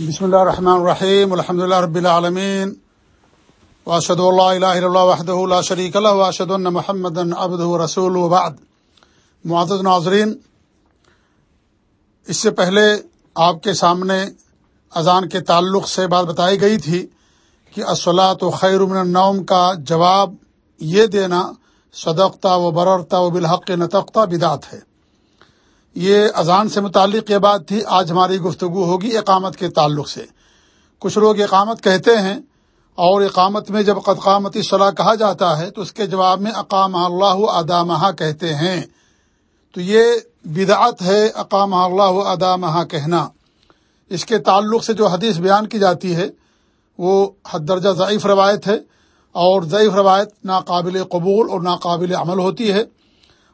بسم اللہ الرحمن الرحیم الحمد اللہ رب العالمین واشد اللہ الہ اللہ وحدہ لا شریک اللہ واشد ان محمد عبد رسول وبعد معزز ناظرین اس سے پہلے آپ کے سامنے اذان کے تعلق سے بات بتائی گئی تھی کہ اصلاۃ و خیر من النوم کا جواب یہ دینا صدقتا و بررتا و بالحق نتقتا بدعت ہے۔ یہ اذان سے متعلق یہ بات تھی، آج ہماری گفتگو ہوگی اقامت کے تعلق سے۔ کچھ لوگ اقامت کہتے ہیں اور اقامت میں جب قدقامتی صلاح کہا جاتا ہے تو اس کے جواب میں اقام اللہ ادامہ کہتے ہیں۔ تو یہ بدعت ہے اقام اللہ ادامہ کہنا۔ اس کے تعلق سے جو حدیث بیان کی جاتی ہے، وہ حد درجہ ضعیف روایت ہے اور ضعیف روایت ناقابل قبول اور ناقابل عمل ہوتی ہے۔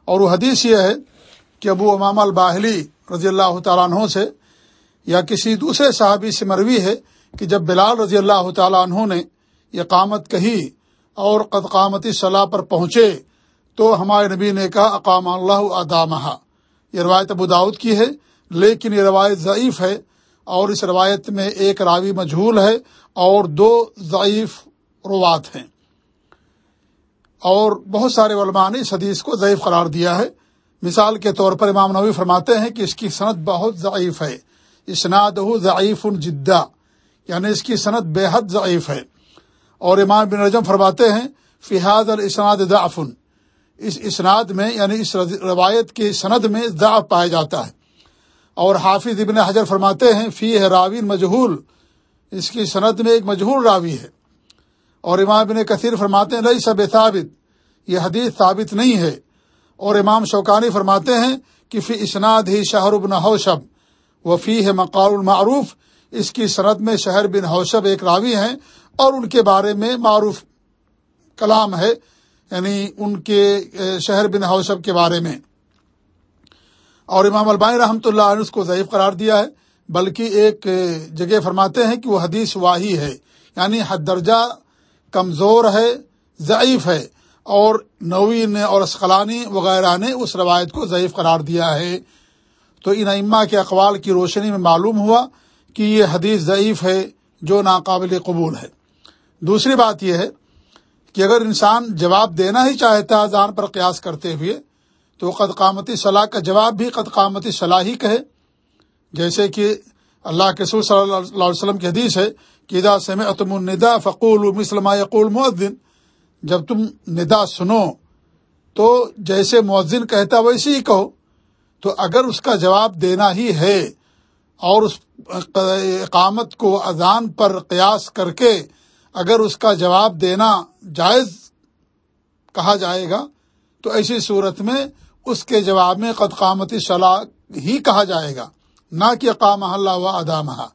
اور وہ حدیث یہ ہے کہ ابو امام الباہلی رضی اللہ تعالیٰ عنہ سے یا کسی دوسرے صحابی سے مروی ہے کہ جب بلال رضی اللہ تعالیٰ عنہ نے یہ قامت کہی اور قد قامتی صلاح پر پہنچے تو ہمارے نبی نے کہا، اقام اللہ ادامہ یہ روایت ابو داود کی ہے، لیکن یہ روایت ضعیف ہے اور اس روایت میں ایک راوی مجھول ہے اور دو ضعیف روات ہیں۔ اور بہت سارے علماء نے اس حدیث کو ضعیف قرار دیا ہے۔ مثال کے طور پر امام نوی فرماتے ہیں کہ اس کی صنعت بہت ضعیف ہے اسناد ضعیف جدہ یعنی اس کی صنعت بے حد ضعیف ہے۔ اور امام بن رجم فرماتے ہیں فہاد الاسناد ضعفن اس اسناد میں یعنی اس روایت کی سند میں ضعف پایا جاتا ہے۔ اور حافظ ابن حجر فرماتے ہیں فی ہے راوین مجہول۔ اس کی صنعت میں ایک مجہول راوی ہے۔ اور امام بن کثیر فرماتے ہیں لئی سب ثابت۔ یہ حدیث ثابت نہیں ہے۔ اور امام شوکانی فرماتے ہیں کہ فی اسناد ہی شہر بن حوشب وفی ہے مقار المعروف، اس کی صنعت میں شہر بن حوشب ایک راوی ہیں اور ان کے بارے میں معروف کلام ہے یعنی ان کے شہر بن حوشب کے بارے میں۔ اور امام البانی رحمۃ اللہ علیہ اس کو ضعیف قرار دیا ہے، بلکہ ایک جگہ فرماتے ہیں کہ وہ حدیث واہی ہے یعنی حد درجہ کمزور ہے، ضعیف ہے۔ اور نوی نے اور اسقلانی وغیرہ نے اس روایت کو ضعیف قرار دیا ہے۔ تو ان ائمہ کے اقوال کی روشنی میں معلوم ہوا کہ یہ حدیث ضعیف ہے جو ناقابل قبول ہے۔ دوسری بات یہ ہے کہ اگر انسان جواب دینا ہی چاہتا ہے زان پر قیاس کرتے ہوئے، تو قد قامتی صلاح کا جواب بھی قد قامتی صلاح ہی کہے۔ جیسے کہ اللہ کے سور صلی اللہ علیہ وسلم کی حدیث ہے کہ ادا سمعتم الندا فقول مسلم یقول مؤذن۔ جب تم ندا سنو، تو جیسے مؤذن کہتا ویسے ہی کہو۔ تو اگر اس کا جواب دینا ہی ہے اور اس اقامت کو اذان پر قیاس کر کے اگر اس کا جواب دینا جائز کہا جائے گا، تو ایسی صورت میں اس کے جواب میں قد قامتی صلاح ہی کہا جائے گا۔ نہ کہ اقام اللہ و ادامہ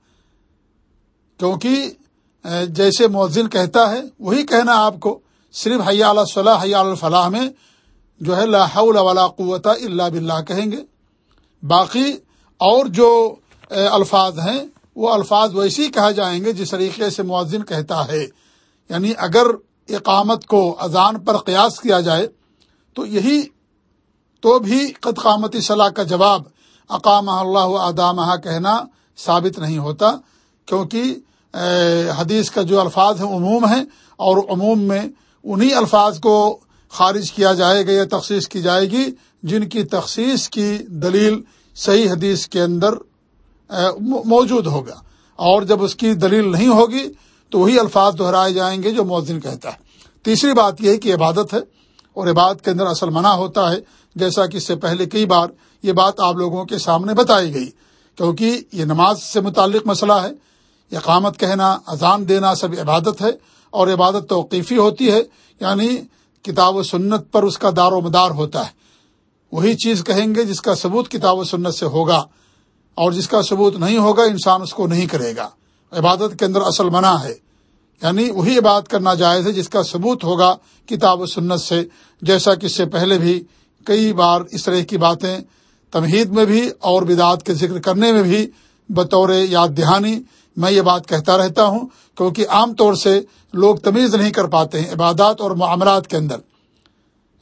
کیونکہ، جیسے مؤذن کہتا ہے، وہی کہنا آپ کو۔ صرف حیا صلاح حیا الفلاح میں جو ہے لا حول ولا قوت اللہ باللہ کہیں گے۔ باقی اور جو الفاظ ہیں، وہ الفاظ ویسے ہی کہا جائیں گے جس طریقے سے مؤذن کہتا ہے۔ یعنی اگر اقامت کو اذان پر قیاس کیا جائے، تو یہی تو بھی قد قامتی صلاح کا جواب اقام اللہ ادامہ کہنا ثابت نہیں ہوتا۔ کیونکہ حدیث کا جو الفاظ ہیں، عموم ہیں، اور عموم میں انہی الفاظ کو خارج کیا جائے گا یا تخصیص کی جائے گی جن کی تخصیص کی دلیل صحیح حدیث کے اندر موجود ہوگا۔ اور جب اس کی دلیل نہیں ہوگی تو وہی الفاظ دہرائے جائیں گے جو مؤذن کہتا ہے۔ تیسری بات یہ ہے کہ عبادت ہے اور عبادت کے اندر اصل منع ہوتا ہے، جیسا کہ اس سے پہلے کئی بار یہ بات آپ لوگوں کے سامنے بتائی گئی۔ کیونکہ یہ نماز سے متعلق مسئلہ ہے اقامت کہنا، اذان دینا سب عبادت ہے۔ اور عبادت توقیفی ہوتی ہے یعنی کتاب و سنت پر اس کا دار و مدار ہوتا ہے۔ وہی چیز کہیں گے جس کا ثبوت کتاب و سنت سے ہوگا، اور جس کا ثبوت نہیں ہوگا، انسان اس کو نہیں کرے گا۔ عبادت کے اندر اصل منع ہے۔ یعنی وہی عبادت کرنا جائز ہے جس کا ثبوت ہوگا کتاب و سنت سے۔ جیسا کہ اس سے پہلے بھی کئی بار اس طرح کی باتیں تمہید میں بھی اور بدعت کے ذکر کرنے میں بھی بطور یاد دہانی میں یہ بات کہتا رہتا ہوں، کیونکہ عام طور سے لوگ تمیز نہیں کر پاتے ہیں عبادات اور معاملات کے اندر۔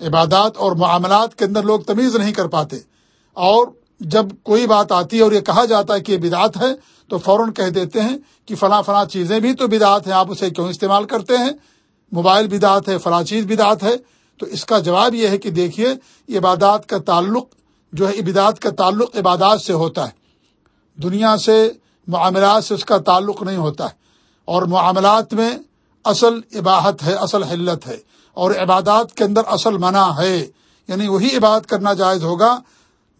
عبادات اور معاملات کے اندر لوگ تمیز نہیں کر پاتے۔ اور جب کوئی بات آتی ہے اور یہ کہا جاتا ہے کہ یہ بدعت ہے، تو فوراً کہہ دیتے ہیں کہ فلاں فلاں چیزیں بھی تو بدعت ہیں، آپ اسے کیوں استعمال کرتے ہیں؟ موبائل بدعت ہے، فلاں چیز بدعت ہے۔ تو اس کا جواب یہ ہے کہ دیکھیے عبادات کا تعلق جو ہے عبادات کا تعلق عبادات سے ہوتا ہے۔ دنیا سے معاملات سے اس کا تعلق نہیں ہوتا ہے۔ اور معاملات میں اصل عباہت ہے، اصل حلت ہے۔ اور عبادات کے اندر اصل منع ہے۔ یعنی وہی عبادت کرنا جائز ہوگا،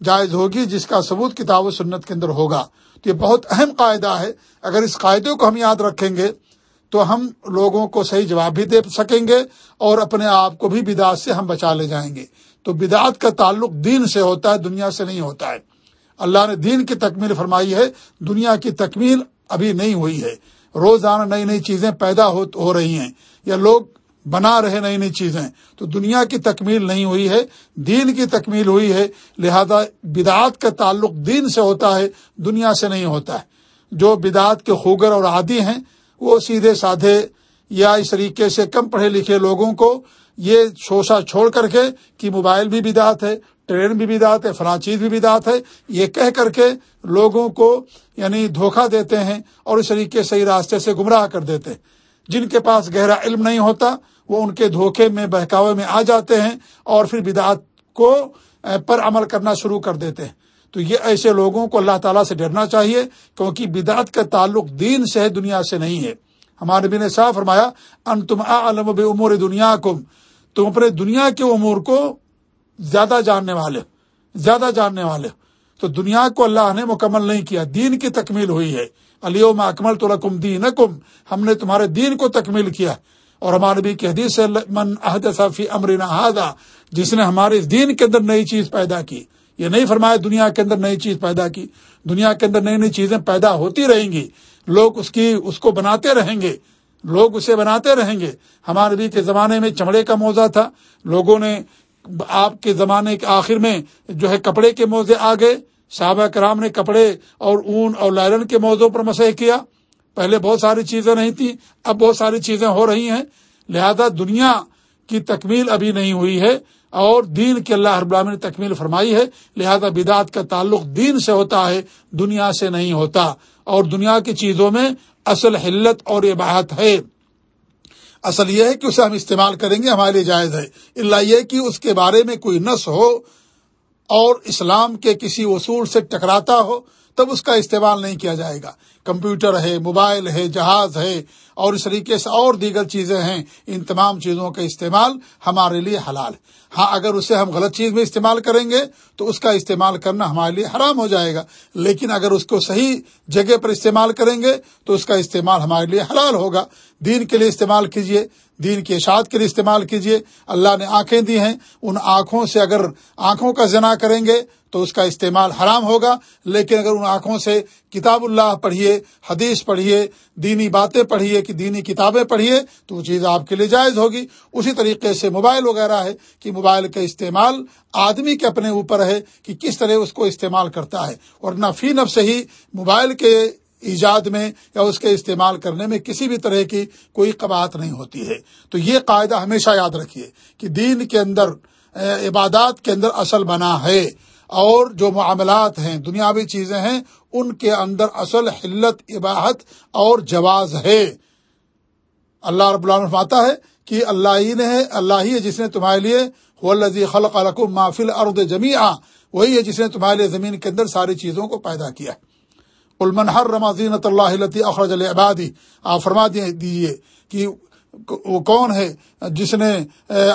جائز ہوگی جس کا ثبوت کتاب و سنت کے اندر ہوگا۔ تو یہ بہت اہم قاعدہ ہے۔ اگر اس قاعدے کو ہم یاد رکھیں گے، تو ہم لوگوں کو صحیح جواب بھی دے سکیں گے اور اپنے آپ کو بھی بدعت سے ہم بچا لے جائیں گے۔ تو بدعت کا تعلق دین سے ہوتا ہے، دنیا سے نہیں ہوتا ہے۔ اللہ نے دین کی تکمیل فرمائی ہے، دنیا کی تکمیل ابھی نہیں ہوئی ہے۔ روزانہ نئی نئی چیزیں پیدا ہو رہی ہیں۔ یا لوگ بنا رہے نئی نئی چیزیں۔ تو دنیا کی تکمیل نہیں ہوئی ہے، دین کی تکمیل ہوئی ہے۔ لہذا بدعات کا تعلق دین سے ہوتا ہے، دنیا سے نہیں ہوتا ہے۔ جو بدعات کے خوگر اور عادی ہیں، وہ سیدھے سادھے یا اس طریقے سے کم پڑھے لکھے لوگوں کو یہ شوشا چھوڑ کر کے کہ موبائل بھی بدعت ہے ٹرین بھی بدعت ہے، فلاں چیز بھی بدعت ہے۔ یہ کہہ کر کے لوگوں کو یعنی دھوکہ دیتے ہیں اور اس طریقے صحیح راستے سے گمراہ کر دیتے ہیں۔ جن کے پاس گہرا علم نہیں ہوتا، وہ ان کے دھوکے میں، بہکاوے میں آ جاتے ہیں اور پھر بدعت کو پر عمل کرنا شروع کر دیتے ہیں۔ تو یہ ایسے لوگوں کو اللہ تعالیٰ سے ڈرنا چاہیے، کیونکہ بدعت کا تعلق دین سے ہے دنیا سے نہیں ہے۔ ہمارے نبی نے صاف فرمایا ان تم عالم بے امور دنیا کو تم اپنے دنیا کے امور کو زیادہ جاننے والے، زیادہ جاننے والے۔ تو دنیا کو اللہ نے مکمل نہیں کیا، دین کی تکمیل ہوئی ہے۔ علی اکمل تو رقم دین ہم نے تمہارے دین کو تکمیل کیا۔ اور ہمارے بھی کہ حدیث من عہد صفی امرنا جس نے ہمارے دین کے اندر نئی چیز پیدا کی۔ یہ نہیں فرمایا دنیا کے اندر نئی چیز پیدا کی، دنیا کے اندر نئی نئی چیزیں پیدا ہوتی رہیں گی۔ لوگ اس کی، اس کو بناتے رہیں گے۔ لوگ اسے بناتے رہیں گے۔ ہمارے بھی کے زمانے میں چمڑے کا موزہ تھا۔ لوگوں نے آپ کے زمانے کے آخر میں جو ہے کپڑے کے موزے آ گئے۔ صحابہ کرام نے کپڑے اور اون اور لائرن کے موضوع پر مسئلہ کیا۔ پہلے بہت ساری چیزیں نہیں تھیں، اب بہت ساری چیزیں ہو رہی ہیں۔ لہذا دنیا کی تکمیل ابھی نہیں ہوئی ہے اور دین کے اللہ رب العالمین نے تکمیل فرمائی ہے۔ لہذا بدعت کا تعلق دین سے ہوتا ہے، دنیا سے نہیں ہوتا۔ اور دنیا کی چیزوں میں اصل حلت اور عباہت ہے۔ اصل یہ ہے کہ اسے ہم استعمال کریں گے، ہمارے لیے جائز ہے۔ اللہ یہ کہ اس کے بارے میں کوئی نس ہو اور اسلام کے کسی اصول سے ٹکراتا ہو تب اس کا استعمال نہیں کیا جائے گا۔ کمپیوٹر ہے، موبائل ہے، جہاز ہے، اور اس طریقے سے اور دیگر چیزیں ہیں۔ ان تمام چیزوں کا استعمال ہمارے لیے حلال ہے۔ ہاں اگر اسے ہم غلط چیز میں استعمال کریں گے تو اس کا استعمال کرنا ہمارے لیے حرام ہو جائے گا۔ لیکن اگر اس کو صحیح جگہ پر استعمال کریں گے تو اس کا استعمال ہمارے لیے حلال ہوگا۔ دین کے لیے استعمال کیجیے دین کی اشاعت کے لیے استعمال کیجیے اللہ نے آنکھیں دی ہیں۔ ان آنکھوں سے اگر آنکھوں کا زنا کریں گے تو اس کا استعمال حرام ہوگا، لیکن اگر ان آنکھوں سے کتاب اللہ پڑھیے، حدیث پڑھیے، دینی باتیں پڑھیے، کہ دینی کتابیں پڑھیے، تو وہ چیز آپ کے لیے جائز ہوگی۔ اسی طریقے سے موبائل وغیرہ ہے کہ موبائل کا استعمال آدمی کے اپنے اوپر ہے کہ کس طرح اس کو استعمال کرتا ہے، اور نہ فی نب سے ہی موبائل کے ایجاد میں یا اس کے استعمال کرنے میں کسی بھی طرح کی کوئی قباعت نہیں ہوتی ہے۔ تو یہ قاعدہ ہمیشہ یاد رکھیے کہ دین کے اندر عبادات کے اندر اصل بنا ہے۔ اور جو معاملات ہیں، دنیاوی چیزیں ہیں، ان کے اندر اصل حلت عباہت اور جواز ہے۔ اللہ رب اللہ فرماتا ہے کہ اللہ ہی نے، اللہ ہی ہے جس نے تمہارے لیے لذی خلق القم محفل ارد جمیا وہی ہے جس نے تمہارے لیے زمین کے اندر ساری چیزوں کو پیدا کیا المن ہر رماضینت اللہ اخرج العبادی آپ فرما دیجیے کہ وہ کون ہے جس نے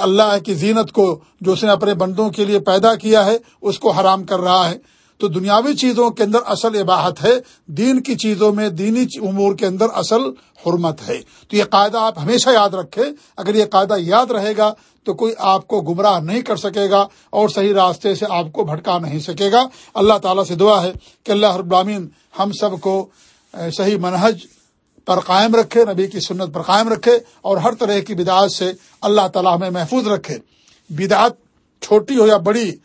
اللہ کی زینت کو، جو اس نے اپنے بندوں کے لیے پیدا کیا ہے، اس کو حرام کر رہا ہے۔ تو دنیاوی چیزوں کے اندر اصل عباہت ہے، دین کی چیزوں میں، دینی امور کے اندر اصل حرمت ہے۔ تو یہ قاعدہ آپ ہمیشہ یاد رکھیں۔ اگر یہ قاعدہ یاد رہے گا تو کوئی آپ کو گمراہ نہیں کر سکے گا اور صحیح راستے سے آپ کو بھٹکا نہیں سکے گا۔ اللہ تعالیٰ سے دعا ہے کہ اللہ رب العالمین ہم سب کو صحیح منہج پر قائم رکھے، نبی کی سنت پر قائم رکھے اور ہر طرح کی بدعات سے اللہ تعالیٰ ہمیں محفوظ رکھے۔ بدعت چھوٹی ہو یا بڑی،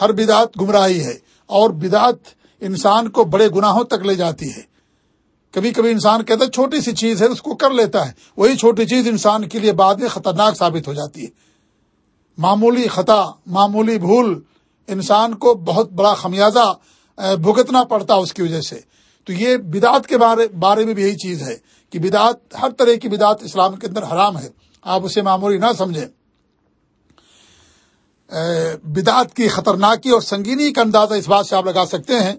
ہر بدعت گمراہی ہے اور بدعت انسان کو بڑے گناہوں تک لے جاتی ہے۔ کبھی کبھی انسان کہتا ہے چھوٹی سی چیز ہے، اس کو کر لیتا ہے، وہی چھوٹی چیز انسان کے لیے بعد میں خطرناک ثابت ہو جاتی ہے۔ معمولی خطا، معمولی بھول انسان کو بہت بڑا خمیازہ بھگتنا پڑتا اس کی وجہ سے۔ تو یہ بدعت کے بارے بارے میں بھی یہی چیز ہے کہ بدعت، ہر طرح کی بدعت اسلام کے اندر حرام ہے۔ آپ اسے معمولی نہ سمجھیں۔ بدعت کی خطرناکی اور سنگینی کا اندازہ اس بات سے آپ لگا سکتے ہیں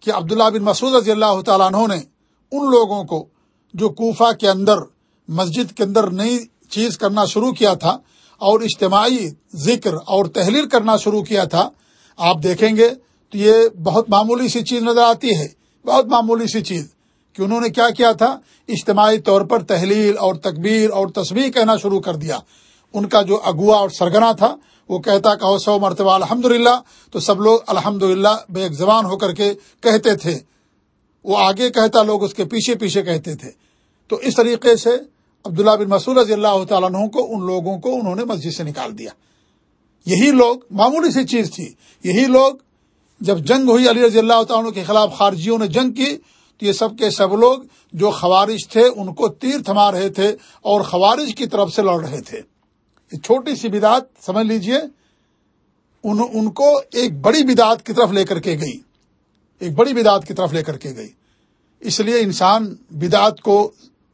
کہ عبداللہ بن مسعود رضی اللہ تعالیٰ عنہ نے ان لوگوں کو جو کوفہ کے اندر، مسجد کے اندر نئی چیز کرنا شروع کیا تھا اور اجتماعی ذکر اور تحلیل کرنا شروع کیا تھا، آپ دیکھیں گے تو یہ بہت معمولی سی چیز نظر آتی ہے۔ بہت معمولی سی چیز کہ انہوں نے کیا کیا تھا؟ اجتماعی طور پر تحلیل اور تکبیر اور تصویر کہنا شروع کر دیا۔ ان کا جو اگوا اور سرگنا تھا، وہ کہتا کہ سو مرتبہ الحمد تو سب لوگ الحمد للہ بے ایک زبان ہو کر کے کہتے تھے۔ وہ آگے کہتا، لوگ اس کے پیچھے پیچھے کہتے تھے۔ تو اس طریقے سے عبداللہ بن مسعود رضی اللہ تعالیٰ عنہ کو، ان لوگوں کو انہوں نے مسجد سے نکال دیا۔ یہی لوگ، معمولی سی چیز تھی، یہی لوگ جب جنگ ہوئی علی رضی اللہ تعالیٰ کے خلاف خارجیوں نے جنگ کی، تو یہ سب کے سب لوگ جو خوارج تھے، ان کو تیر تھما رہے تھے اور خوارج کی طرف سے لڑ رہے تھے۔ یہ چھوٹی سی بدعت، سمجھ لیجیے، ان ان کو ایک بڑی بدعت کی طرف لے کر کے گئی۔ ایک بڑی بدعت کی طرف لے کر کے گئی۔ اس لیے انسان بدعت کو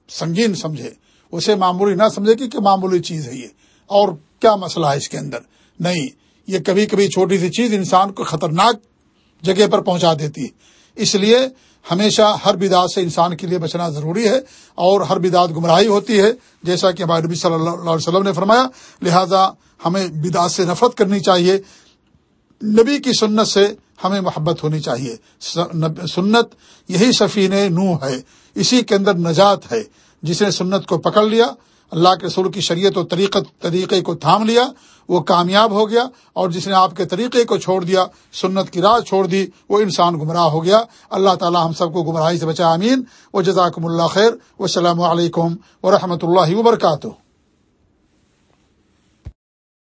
سنگین سمجھے۔ اسے معمولی نہ سمجھے کہ معمولی چیز ہے یہ۔ اور کیا مسئلہ ہے اس کے اندر؟ نہیں، یہ کبھی کبھی چھوٹی سی چیز انسان کو خطرناک جگہ پر پہنچا دیتی ہے۔ اس لیے ہمیشہ ہر بدعت سے انسان کے لیے بچنا ضروری ہے اور ہر بدعت گمراہی ہوتی ہے، جیسا کہ ہمارے نبی صلی اللہ علیہ وسلم نے فرمایا، لہذا ہمیں بدعت سے نفرت کرنی چاہیے۔ نبی کی سنت سے ہمیں محبت ہونی چاہیے۔ سنت یہی سفین نو ہے۔ اسی کے اندر نجات ہے۔ جس نے سنت کو پکڑ لیا اللہ کے رسول کی شریعت و طریقت طریقے کو تھام لیا، وہ کامیاب ہو گیا اور جس نے آپ کے طریقے کو چھوڑ دیا، سنت کی راہ چھوڑ دی، وہ انسان گمراہ ہو گیا۔ اللہ تعالی ہم سب کو گمراہی سے بچا امین و جزاکم اللہ خیر۔ و السلام علیکم و رحمۃ اللہ وبرکاتہ۔